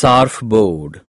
surfboard